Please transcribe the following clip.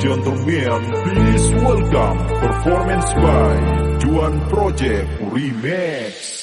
gentlemen, please welcome performance by Juan Project Remix.